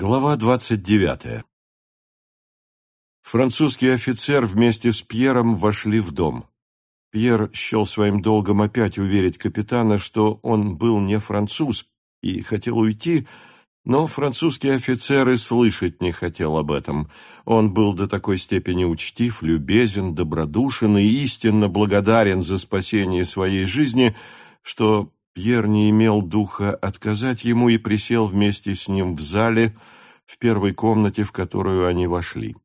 Глава двадцать девятая Французский офицер вместе с Пьером вошли в дом. Пьер счел своим долгом опять уверить капитана, что он был не француз и хотел уйти, но французский офицер и слышать не хотел об этом. Он был до такой степени учтив, любезен, добродушен и истинно благодарен за спасение своей жизни, что Пьер не имел духа отказать ему и присел вместе с ним в зале, в первой комнате, в которую они вошли.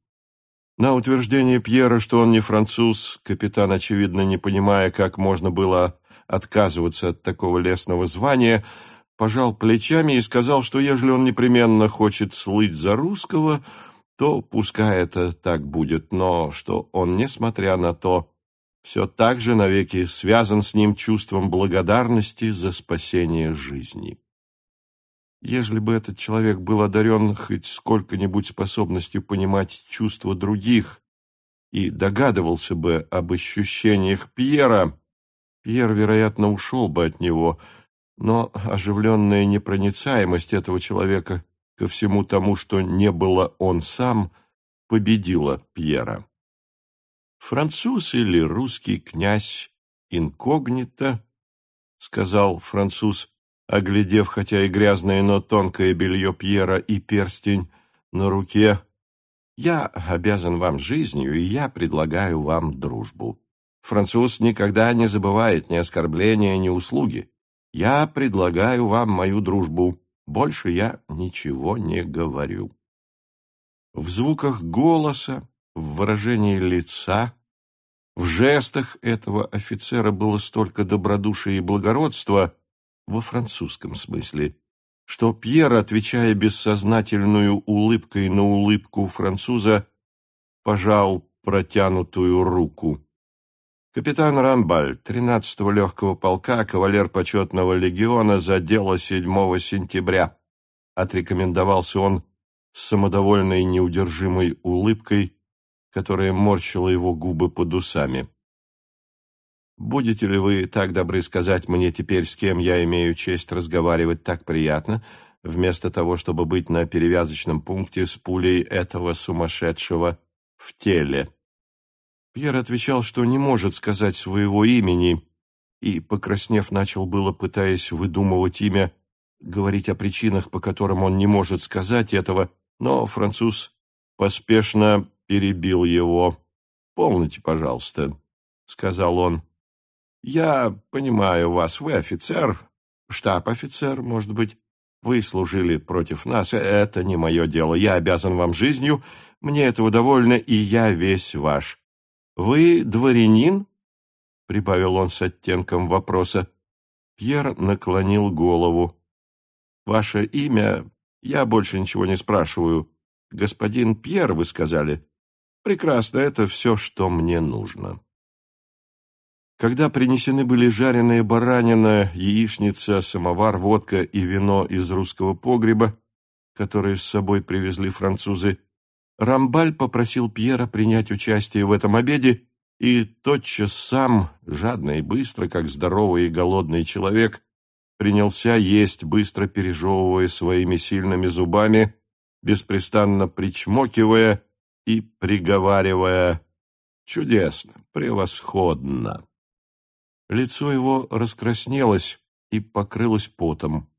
На утверждение Пьера, что он не француз, капитан, очевидно, не понимая, как можно было отказываться от такого лесного звания, пожал плечами и сказал, что ежели он непременно хочет слыть за русского, то пускай это так будет, но что он, несмотря на то, все так же навеки связан с ним чувством благодарности за спасение жизни. Ежели бы этот человек был одарен хоть сколько-нибудь способностью понимать чувства других и догадывался бы об ощущениях Пьера, Пьер, вероятно, ушел бы от него, но оживленная непроницаемость этого человека ко всему тому, что не было он сам, победила Пьера. «Француз или русский князь инкогнито?» — сказал француз оглядев хотя и грязное, но тонкое белье Пьера и перстень на руке. «Я обязан вам жизнью, и я предлагаю вам дружбу. Француз никогда не забывает ни оскорбления, ни услуги. Я предлагаю вам мою дружбу. Больше я ничего не говорю». В звуках голоса, в выражении лица, в жестах этого офицера было столько добродушия и благородства, во французском смысле, что Пьер, отвечая бессознательную улыбкой на улыбку француза, пожал протянутую руку. Капитан Рамбаль, 13-го легкого полка, кавалер почетного легиона за дело 7 сентября. Отрекомендовался он с самодовольной неудержимой улыбкой, которая морщила его губы под усами. Будете ли вы так добры сказать мне теперь, с кем я имею честь разговаривать так приятно, вместо того, чтобы быть на перевязочном пункте с пулей этого сумасшедшего в теле?» Пьер отвечал, что не может сказать своего имени, и, покраснев, начал было, пытаясь выдумывать имя, говорить о причинах, по которым он не может сказать этого, но француз поспешно перебил его. «Полноте, пожалуйста», — сказал он. Я понимаю вас, вы офицер, штаб-офицер, может быть. Вы служили против нас, это не мое дело. Я обязан вам жизнью, мне этого довольно, и я весь ваш. Вы дворянин? Прибавил он с оттенком вопроса. Пьер наклонил голову. Ваше имя? Я больше ничего не спрашиваю. Господин Пьер, вы сказали? Прекрасно, это все, что мне нужно. Когда принесены были жареная баранина, яичница, самовар, водка и вино из русского погреба, которые с собой привезли французы, Рамбаль попросил Пьера принять участие в этом обеде, и тотчас сам, жадно и быстро, как здоровый и голодный человек, принялся есть, быстро пережевывая своими сильными зубами, беспрестанно причмокивая и приговаривая «Чудесно, превосходно!» Лицо его раскраснелось и покрылось потом.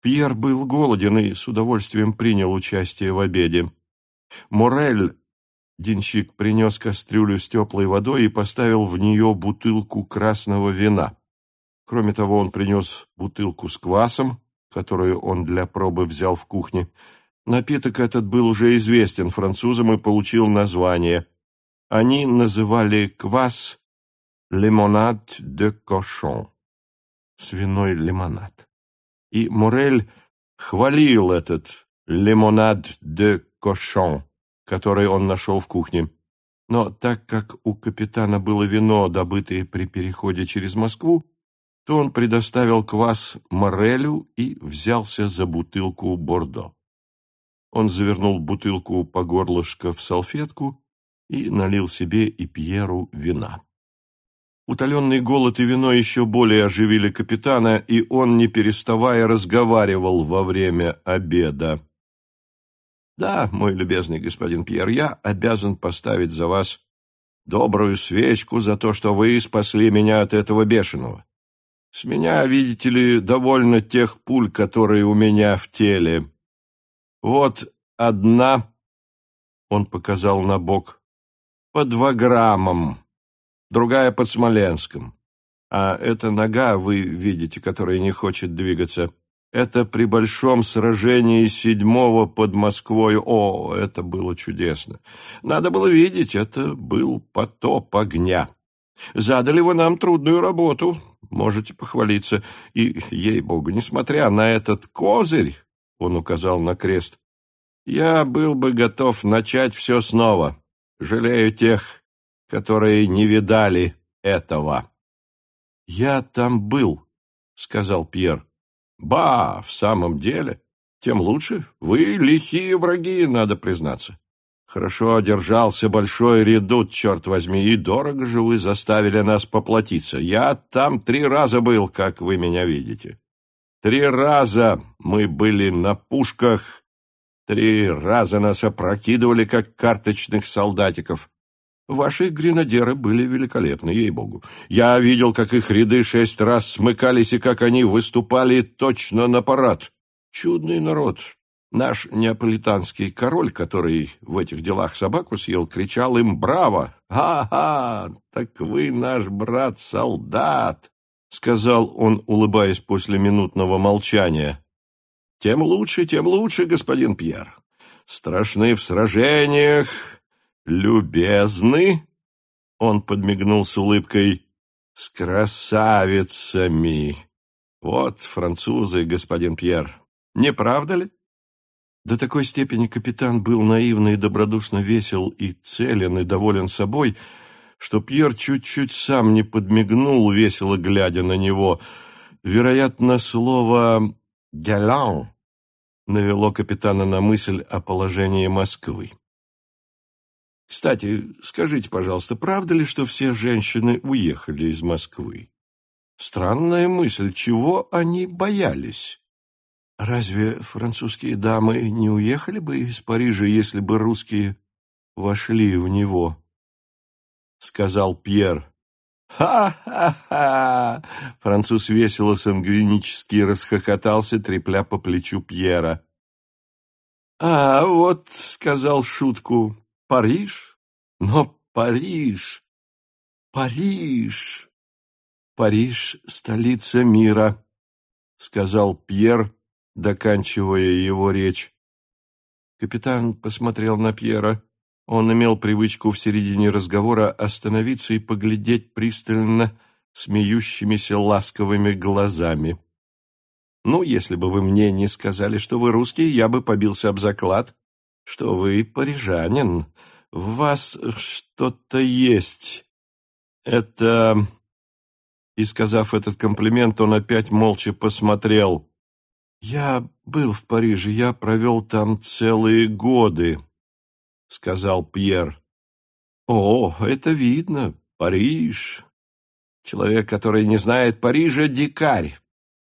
Пьер был голоден и с удовольствием принял участие в обеде. Морель, денщик, принес кастрюлю с теплой водой и поставил в нее бутылку красного вина. Кроме того, он принес бутылку с квасом, которую он для пробы взял в кухне. Напиток этот был уже известен французам и получил название. Они называли квас лимонад де кошон, свиной лимонад. И Морель хвалил этот лимонад де кошон, который он нашел в кухне. Но так как у капитана было вино, добытое при переходе через Москву, то он предоставил квас Морелю и взялся за бутылку Бордо. Он завернул бутылку по горлышко в салфетку и налил себе и Пьеру вина. Утоленный голод и вино еще более оживили капитана, и он, не переставая, разговаривал во время обеда. Да, мой любезный господин Пьер, я обязан поставить за вас добрую свечку за то, что вы спасли меня от этого бешеного. С меня, видите ли, довольно тех пуль, которые у меня в теле. Вот одна, он показал на бок, по два граммам, другая под Смоленском. А эта нога, вы видите, которая не хочет двигаться, это при большом сражении седьмого под Москвой. О, это было чудесно. Надо было видеть, это был потоп огня. Задали вы нам трудную работу, можете похвалиться. И, ей-богу, несмотря на этот козырь, он указал на крест, я был бы готов начать все снова. Жалею тех, которые не видали этого. «Я там был», — сказал Пьер. «Ба, в самом деле, тем лучше. Вы лихие враги, надо признаться. Хорошо одержался большой редут, черт возьми, и дорого же вы заставили нас поплатиться. Я там три раза был, как вы меня видите. Три раза мы были на пушках, три раза нас опрокидывали, как карточных солдатиков. Ваши гренадеры были великолепны, ей-богу. Я видел, как их ряды шесть раз смыкались и как они выступали точно на парад. Чудный народ. Наш неаполитанский король, который в этих делах собаку съел, кричал им «Браво! Ха-ха! Так вы наш брат-солдат!» — сказал он, улыбаясь после минутного молчания. «Тем лучше, тем лучше, господин Пьер. Страшны в сражениях, любезны, он подмигнул с улыбкой, с красавицами. Вот французы, господин Пьер, не правда ли? До такой степени капитан был наивно и добродушно весел и целен и доволен собой, что Пьер чуть-чуть сам не подмигнул, весело глядя на него. Вероятно, слово «галян» навело капитана на мысль о положении Москвы. Кстати, скажите, пожалуйста, правда ли, что все женщины уехали из Москвы? Странная мысль, чего они боялись? Разве французские дамы не уехали бы из Парижа, если бы русские вошли в него? Сказал Пьер. «Ха-ха-ха!» Француз весело сангвинически расхохотался, трепля по плечу Пьера. «А вот», — сказал шутку, Париж? Но Париж! Париж! Париж — столица мира, — сказал Пьер, доканчивая его речь. Капитан посмотрел на Пьера. Он имел привычку в середине разговора остановиться и поглядеть пристально смеющимися ласковыми глазами. «Ну, если бы вы мне не сказали, что вы русский, я бы побился об заклад, что вы парижанин. В вас что-то есть. Это...» И, сказав этот комплимент, он опять молча посмотрел. «Я был в Париже, я провел там целые годы», — сказал Пьер. «О, это видно, Париж. Человек, который не знает Парижа, дикарь.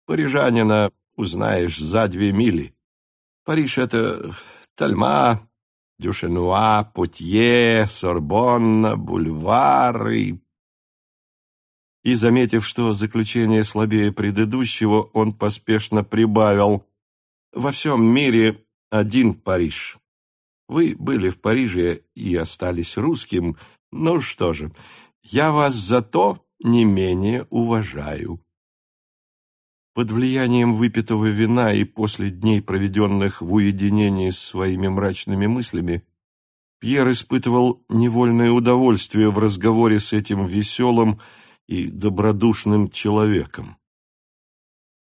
Парижанина узнаешь за две мили. Париж — это Тальма, Дюшенуа, Потье, Сорбонна, бульвары. И, заметив, что заключение слабее предыдущего, он поспешно прибавил «Во всем мире один Париж. Вы были в Париже и остались русским. Ну что же, я вас зато не менее уважаю». Под влиянием выпитого вина и после дней, проведенных в уединении с своими мрачными мыслями, Пьер испытывал невольное удовольствие в разговоре с этим веселым и добродушным человеком.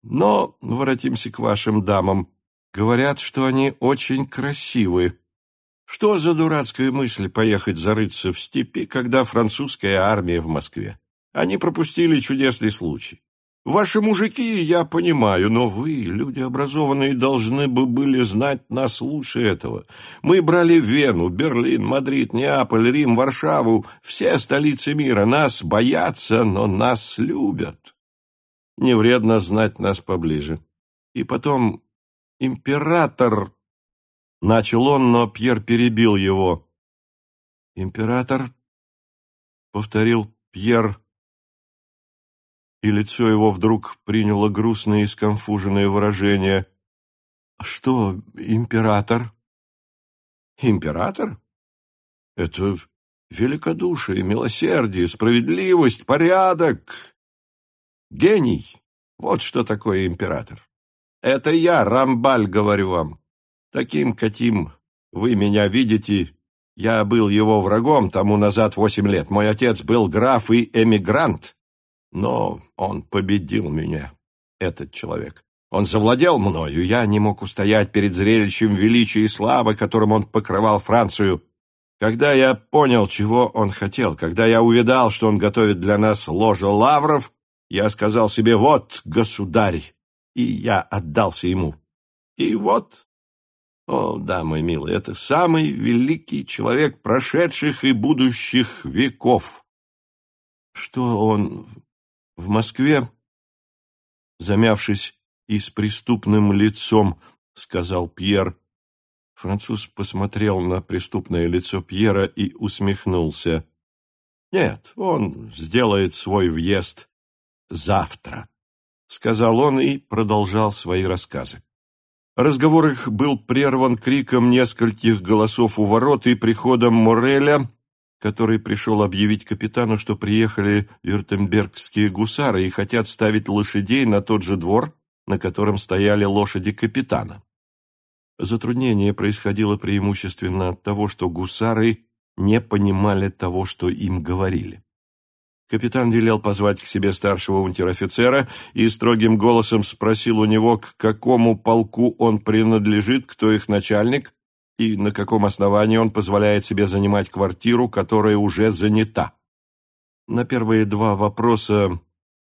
Но воротимся к вашим дамам. Говорят, что они очень красивы. Что за дурацкая мысль поехать зарыться в степи, когда французская армия в Москве? Они пропустили чудесный случай. Ваши мужики, я понимаю, но вы, люди образованные, должны бы были знать нас лучше этого. Мы брали Вену, Берлин, Мадрид, Неаполь, Рим, Варшаву, все столицы мира. Нас боятся, но нас любят. Не вредно знать нас поближе. И потом, император... Начал он, но Пьер перебил его. «Император», — повторил Пьер, и лицо его вдруг приняло грустное и сконфуженное выражение. «Что, император?» «Император? Это великодушие, милосердие, справедливость, порядок, гений. Вот что такое император. Это я, Рамбаль, говорю вам. Таким, каким вы меня видите, я был его врагом тому назад восемь лет. Мой отец был граф и эмигрант, но он победил меня, этот человек. Он завладел мною, я не мог устоять перед зрелищем величия и славы, которым он покрывал Францию. Когда я понял, чего он хотел, когда я увидал, что он готовит для нас ложа лавров, я сказал себе «Вот, государь!» и я отдался ему. И вот, о, да, мой милый, это самый великий человек прошедших и будущих веков. Что он в Москве, замявшись и с преступным лицом, сказал Пьер. Француз посмотрел на преступное лицо Пьера и усмехнулся. Нет, он сделает свой въезд завтра. — сказал он и продолжал свои рассказы. Разговор их был прерван криком нескольких голосов у ворот и приходом Мореля, который пришел объявить капитану, что приехали вюртембергские гусары и хотят ставить лошадей на тот же двор, на котором стояли лошади капитана. Затруднение происходило преимущественно от того, что гусары не понимали того, что им говорили. Капитан велел позвать к себе старшего унтер-офицера и строгим голосом спросил у него, к какому полку он принадлежит, кто их начальник и на каком основании он позволяет себе занимать квартиру, которая уже занята. На первые два вопроса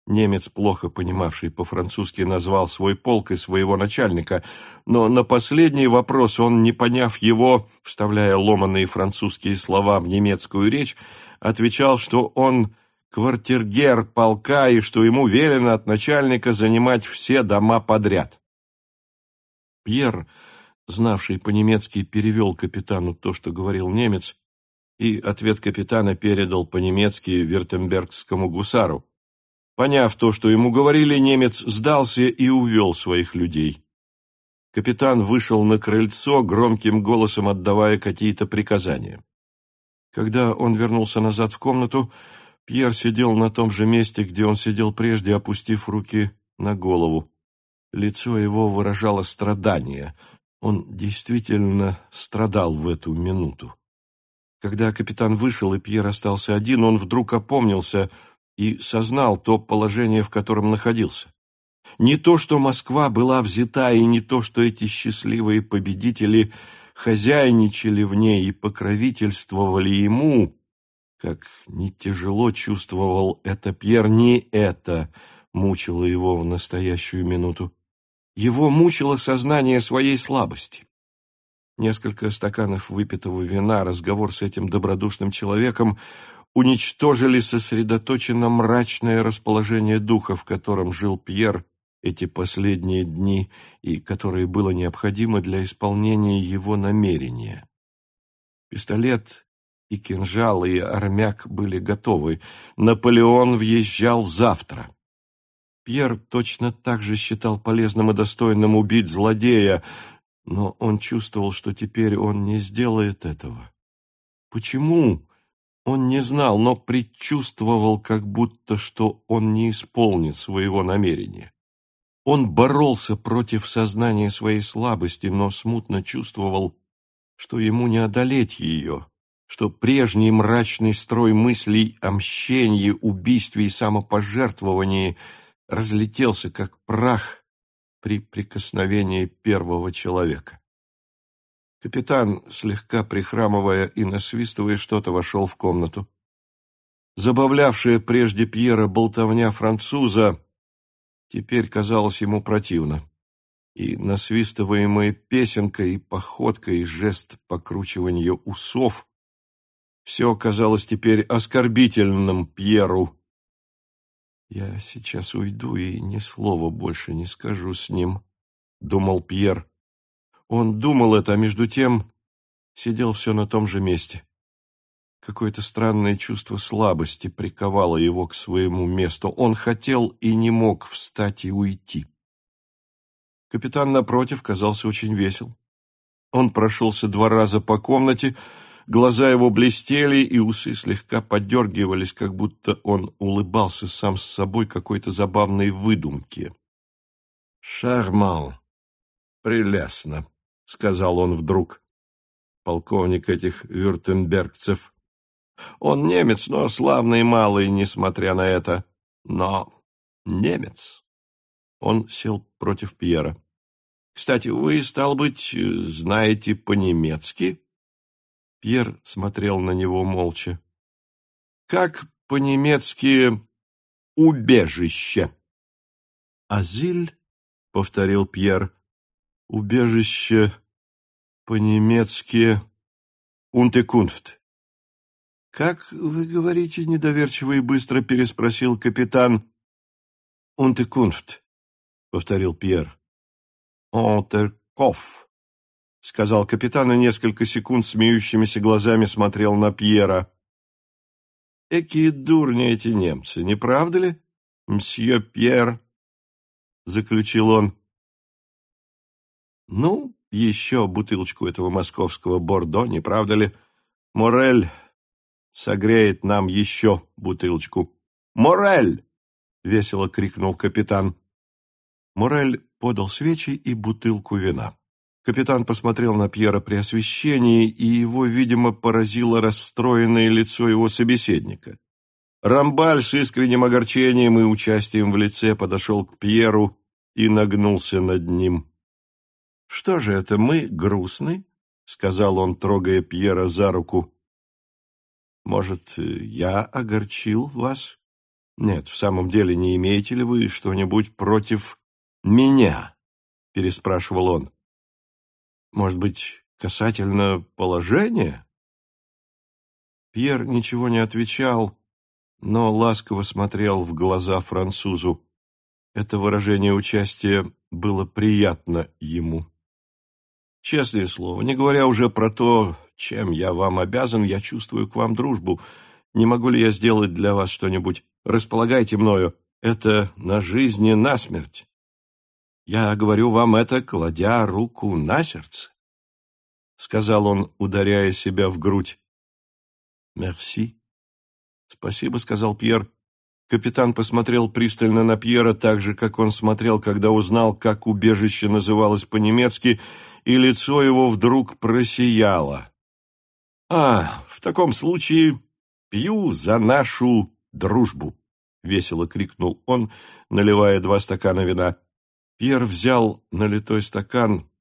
немец, плохо понимавший по-французски, назвал свой полк и своего начальника, но на последний вопрос он, не поняв его, вставляя ломаные французские слова в немецкую речь, отвечал, что он квартиргер полка и что ему велено от начальника занимать все дома подряд. Пьер, знавший по-немецки, перевел капитану то, что говорил немец, и ответ капитана передал по-немецки вертембергскому гусару. Поняв то, что ему говорили, немец сдался и увел своих людей. Капитан вышел на крыльцо, громким голосом отдавая какие-то приказания. Когда он вернулся назад в комнату, Пьер сидел на том же месте, где он сидел прежде, опустив руки на голову. Лицо его выражало страдание. Он действительно страдал в эту минуту. Когда капитан вышел, и Пьер остался один, он вдруг опомнился и сознал то положение, в котором находился. Не то, что Москва была взята, и не то, что эти счастливые победители хозяйничали в ней и покровительствовали ему, как не тяжело чувствовал это Пьер, не это мучило его в настоящую минуту. Его мучило сознание своей слабости. Несколько стаканов выпитого вина, разговор с этим добродушным человеком уничтожили сосредоточенно мрачное расположение духа, в котором жил Пьер эти последние дни и которое было необходимо для исполнения его намерения. Пистолет и кинжал, и армяк были готовы. Наполеон въезжал завтра. Пьер точно так же считал полезным и достойным убить злодея, но он чувствовал, что теперь он не сделает этого. Почему? Он не знал, но предчувствовал, как будто, что он не исполнит своего намерения. Он боролся против сознания своей слабости, но смутно чувствовал, что ему не одолеть ее что прежний мрачный строй мыслей о мщении, убийстве и самопожертвовании разлетелся, как прах при прикосновении первого человека. Капитан, слегка прихрамывая и насвистывая что-то, вошел в комнату. Забавлявшая прежде Пьера болтовня француза теперь казалась ему противно. И насвистываемая песенка, и походка, и жест покручивания усов все казалось теперь оскорбительным Пьеру. «Я сейчас уйду и ни слова больше не скажу с ним», — думал Пьер. Он думал это, а между тем сидел все на том же месте. Какое-то странное чувство слабости приковало его к своему месту. Он хотел и не мог встать и уйти. Капитан, напротив, казался очень весел. Он прошелся два раза по комнате, глаза его блестели, и усы слегка подергивались, как будто он улыбался сам с собой какой-то забавной выдумке. «Шарман! Прелестно!» — сказал он вдруг. Полковник этих вюртембергцев. Он немец, но славный малый, несмотря на это. Но немец. Он сел против Пьера. Кстати, вы, стал быть, знаете по-немецки? Пьер смотрел на него молча. Как по-немецки убежище? Азиль, повторил Пьер. Убежище по-немецки «Унтекунфт». «Как вы говорите?» — недоверчиво и быстро переспросил капитан. «Унтекунфт», — повторил Пьер. «Онтеркоф», — сказал капитан и несколько секунд смеющимися глазами смотрел на Пьера. «Экие дурни эти немцы, не правда ли, мсье Пьер?» — заключил он. «Ну, еще бутылочку этого московского бордо, не правда ли? Морель согреет нам еще бутылочку. «Морель!» — весело крикнул капитан. Морель подал свечи и бутылку вина. Капитан посмотрел на Пьера при освещении, и его, видимо, поразило расстроенное лицо его собеседника. Рамбаль с искренним огорчением и участием в лице подошел к Пьеру и нагнулся над ним. «Что же это, мы грустны?» — сказал он, трогая Пьера за руку. «Может, я огорчил вас? Нет, в самом деле, не имеете ли вы что-нибудь против меня?» — переспрашивал он. «Может быть, касательно положения?» Пьер ничего не отвечал, но ласково смотрел в глаза французу. Это выражение участия было приятно ему. Честное слово, не говоря уже про то, чем я вам обязан, я чувствую к вам дружбу. Не могу ли я сделать для вас что-нибудь? Располагайте мною. Это на жизнь и на смерть. Я говорю вам это, кладя руку на сердце. Сказал он, ударяя себя в грудь. Мерси. Спасибо, сказал Пьер. Капитан посмотрел пристально на Пьера так же, как он смотрел, когда узнал, как убежище называлось по-немецки, и лицо его вдруг просияло. «А, в таком случае пью за нашу дружбу!» — весело крикнул он, наливая два стакана вина. Пьер взял налитой стакан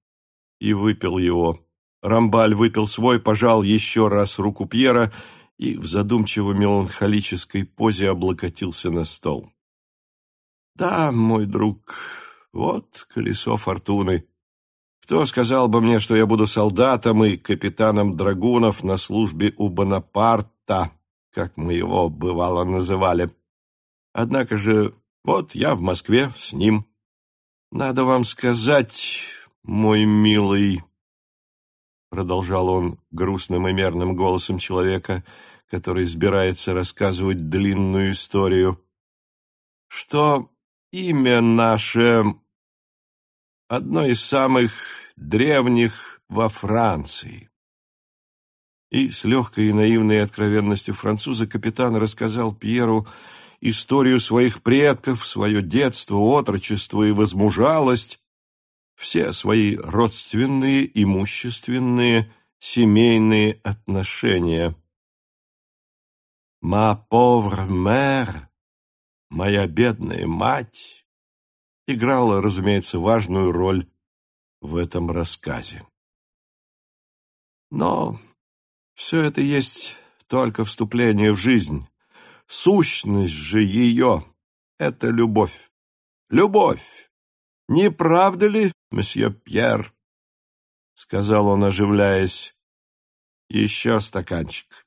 и выпил его. Рамбаль выпил свой, пожал еще раз руку Пьера и в задумчиво-меланхолической позе облокотился на стол. «Да, мой друг, вот колесо фортуны. Кто сказал бы мне, что я буду солдатом и капитаном драгунов на службе у Бонапарта, как мы его бывало называли? Однако же, вот я в Москве с ним. Надо вам сказать, мой милый, продолжал он грустным и мерным голосом человека, который избирается рассказывать длинную историю, что имя наше одно из самых древних во Франции. И с легкой и наивной откровенностью француза капитан рассказал Пьеру историю своих предков, свое детство, отрочество и возмужалость, все свои родственные, имущественные, семейные отношения. «Ма повр мэр», «Моя бедная мать», играла, разумеется, важную роль в этом рассказе. Но все это есть только вступление в жизнь. Сущность же ее — это любовь. Любовь! Не правда ли, месье Пьер? — сказал он, оживляясь. Еще стаканчик.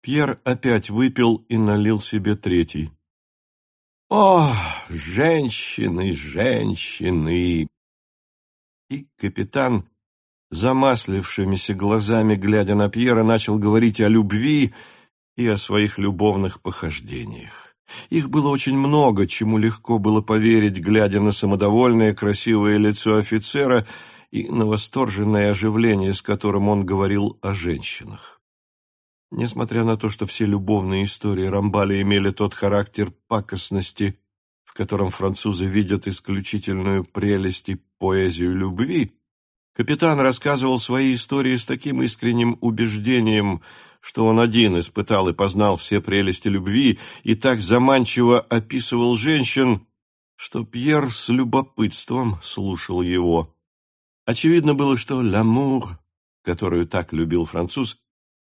Пьер опять выпил и налил себе третий. О, женщины, женщины! И капитан, замаслившимися глазами, глядя на Пьера, начал говорить о любви и о своих любовных похождениях. Их было очень много, чему легко было поверить, глядя на самодовольное красивое лицо офицера и на восторженное оживление, с которым он говорил о женщинах. Несмотря на то, что все любовные истории Рамбали имели тот характер пакостности, в котором французы видят исключительную прелесть и поэзию любви, капитан рассказывал свои истории с таким искренним убеждением, что он один испытал и познал все прелести любви и так заманчиво описывал женщин, что Пьер с любопытством слушал его. Очевидно было, что «Ламур», которую так любил француз,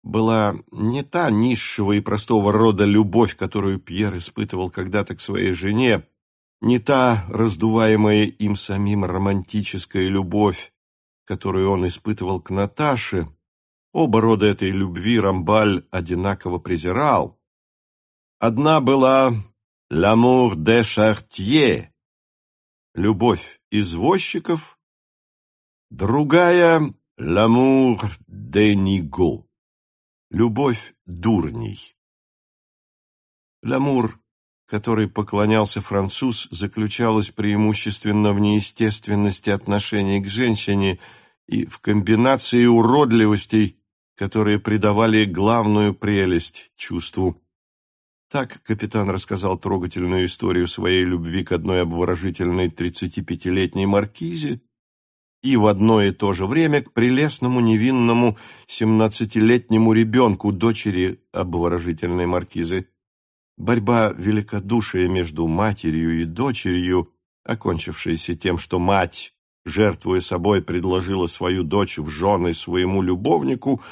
была не та низшего и простого рода любовь, которую Пьер испытывал когда-то к своей жене, не та раздуваемая им самим романтическая любовь, которую он испытывал к Наташе, оба рода этой любви Рамбаль одинаково презирал. Одна была «l'amour de Chartier» — любовь извозчиков, другая «l'amour de Ниго» — любовь дурней. Ламур которой поклонялся француз, заключалась преимущественно в неестественности отношений к женщине и в комбинации уродливостей, которые придавали главную прелесть чувству. Так капитан рассказал трогательную историю своей любви к одной обворожительной тридцатипятилетней маркизе и в одно и то же время к прелестному невинному семнадцатилетнему ребенку, дочери обворожительной маркизы. Борьба великодушия между матерью и дочерью, окончившаяся тем, что мать, жертвуя собой, предложила свою дочь в жены своему любовнику,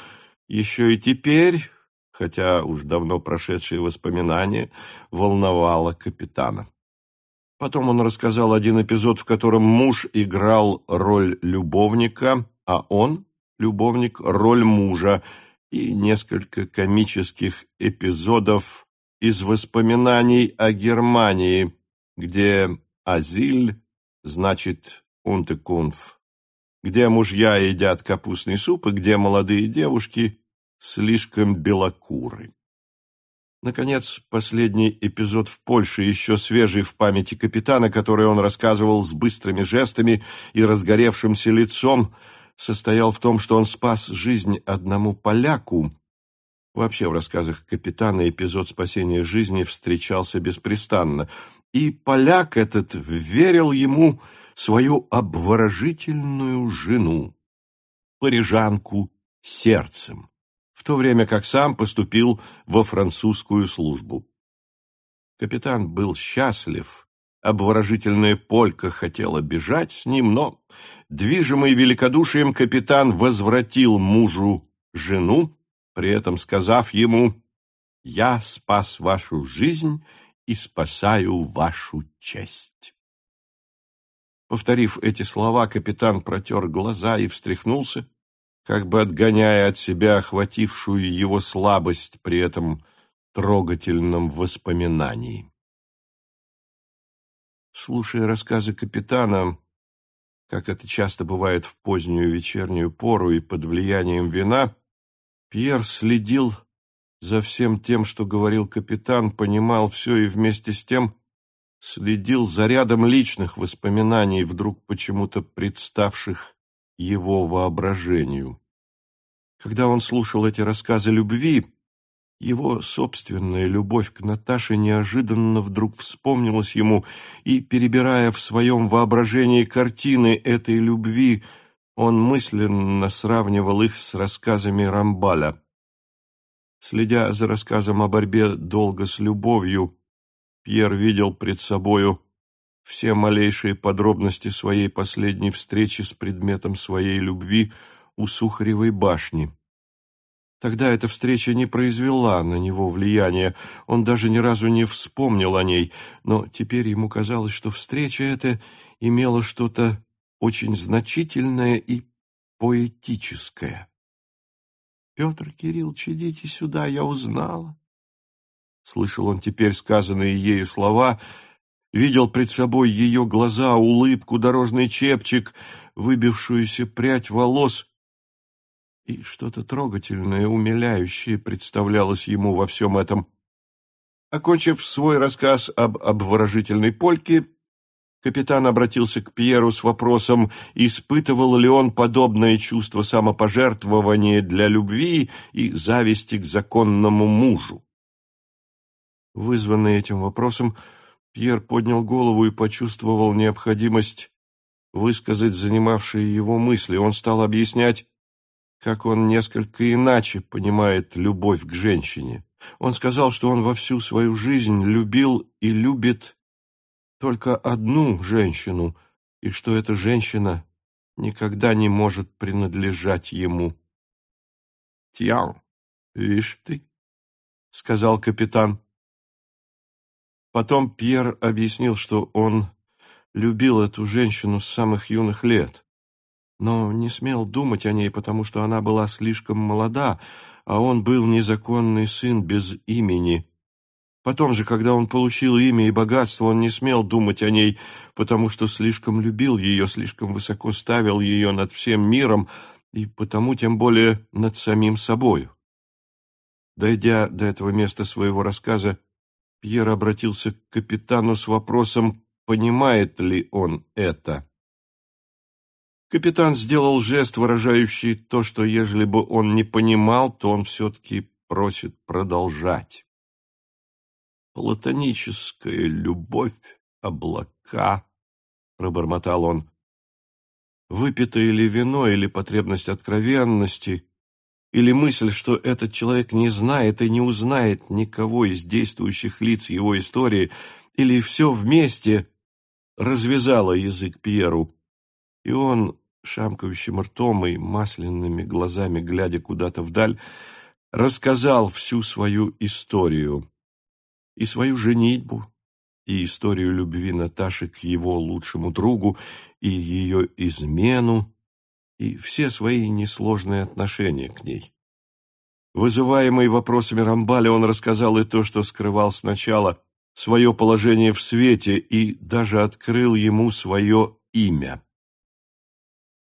еще и теперь, хотя уж давно прошедшие воспоминания, волновала капитана. Потом он рассказал один эпизод, в котором муж играл роль любовника, а он, любовник, роль мужа, и несколько комических эпизодов из воспоминаний о Германии, где «азиль» значит «унтекунф», где мужья едят капустный суп и где молодые девушки слишком белокуры. Наконец, последний эпизод в Польше, еще свежий в памяти капитана, который он рассказывал с быстрыми жестами и разгоревшимся лицом, состоял в том, что он спас жизнь одному поляку, Вообще в рассказах капитана эпизод спасения жизни встречался беспрестанно, и поляк этот верил ему свою обворожительную жену, парижанку сердцем, в то время как сам поступил во французскую службу. Капитан был счастлив, обворожительная полька хотела бежать с ним, но, движимый великодушием, капитан возвратил мужу жену, при этом сказав ему «Я спас вашу жизнь и спасаю вашу честь». Повторив эти слова, капитан протер глаза и встряхнулся, как бы отгоняя от себя охватившую его слабость при этом трогательном воспоминании. Слушая рассказы капитана, как это часто бывает в позднюю вечернюю пору и под влиянием вина, Пьер следил за всем тем, что говорил капитан, понимал все и вместе с тем следил за рядом личных воспоминаний, вдруг почему-то представших его воображению. Когда он слушал эти рассказы любви, его собственная любовь к Наташе неожиданно вдруг вспомнилась ему, и, перебирая в своем воображении картины этой любви, он мысленно сравнивал их с рассказами Рамбаля. Следя за рассказом о борьбе долго с любовью, Пьер видел пред собою все малейшие подробности своей последней встречи с предметом своей любви у Сухаревой башни. Тогда эта встреча не произвела на него влияния, он даже ни разу не вспомнил о ней, но теперь ему казалось, что встреча эта имела что-то очень значительное и поэтическое. «Петр Кириллович, идите сюда, я узнала». Слышал он теперь сказанные ею слова, видел пред собой ее глаза, улыбку, дорожный чепчик, выбившуюся прядь волос, и что-то трогательное, умиляющее представлялось ему во всем этом. Окончив свой рассказ об обворожительной польке, капитан обратился к Пьеру с вопросом, испытывал ли он подобное чувство самопожертвования для любви и зависти к законному мужу. Вызванный этим вопросом, Пьер поднял голову и почувствовал необходимость высказать занимавшие его мысли. Он стал объяснять, как он несколько иначе понимает любовь к женщине. Он сказал, что он во всю свою жизнь любил и любит только одну женщину, и что эта женщина никогда не может принадлежать ему. «Тьян, вишь ты», — сказал капитан. Потом Пьер объяснил, что он любил эту женщину с самых юных лет, но не смел думать о ней, потому что она была слишком молода, а он был незаконный сын без имени. Потом же, когда он получил имя и богатство, он не смел думать о ней, потому что слишком любил ее, слишком высоко ставил ее над всем миром и потому тем более над самим собою. Дойдя до этого места своего рассказа, Пьер обратился к капитану с вопросом, понимает ли он это. Капитан сделал жест, выражающий то, что ежели бы он не понимал, то он все-таки просит продолжать. «Платоническая любовь, облака», — пробормотал он. «Выпитое ли вино или потребность откровенности, или мысль, что этот человек не знает и не узнает никого из действующих лиц его истории, или все вместе развязала язык Пьеру, и он, шамкающим ртом и масляными глазами, глядя куда-то вдаль, рассказал всю свою историю, и свою женитьбу, и историю любви Наташи к его лучшему другу, и ее измену, и все свои несложные отношения к ней. Вызываемый вопросами Рамбаля, он рассказал и то, что скрывал сначала свое положение в свете, и даже открыл ему свое имя.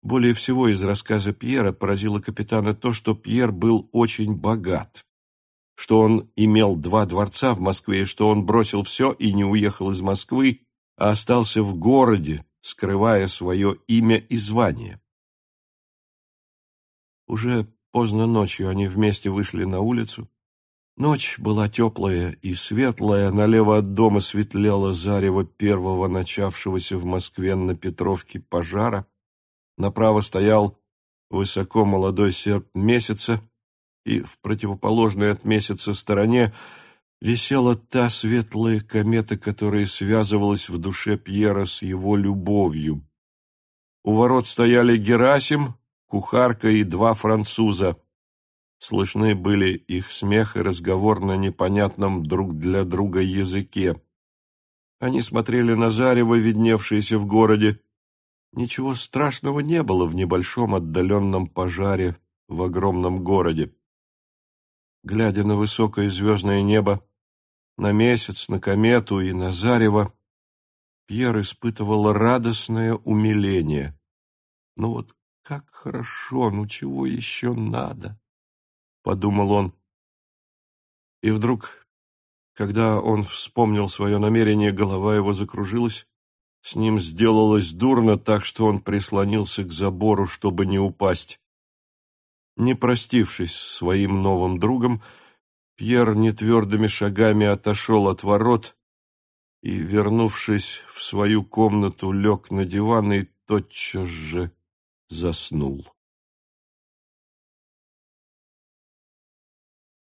Более всего из рассказа Пьера поразило капитана то, что Пьер был очень богат, что он имел два дворца в Москве, и что он бросил все и не уехал из Москвы, а остался в городе, скрывая свое имя и звание. Уже поздно ночью они вместе вышли на улицу. Ночь была теплая и светлая, налево от дома светлело зарево первого начавшегося в Москве на Петровке пожара. Направо стоял высоко молодой серп месяца, и в противоположной от месяца стороне висела та светлая комета, которая связывалась в душе Пьера с его любовью. У ворот стояли Герасим, кухарка и два француза. Слышны были их смех и разговор на непонятном друг для друга языке. Они смотрели на зарево, видневшееся в городе. Ничего страшного не было в небольшом отдаленном пожаре в огромном городе. Глядя на высокое звездное небо, на месяц, на комету и на зарево, Пьер испытывал радостное умиление. Ну вот как хорошо, ну чего еще надо? Подумал он. И вдруг, когда он вспомнил свое намерение, голова его закружилась. С ним сделалось дурно так, что он прислонился к забору, чтобы не упасть. Не простившись своим новым другом, Пьер нетвердыми шагами отошел от ворот и, вернувшись в свою комнату, лег на диван и тотчас же заснул.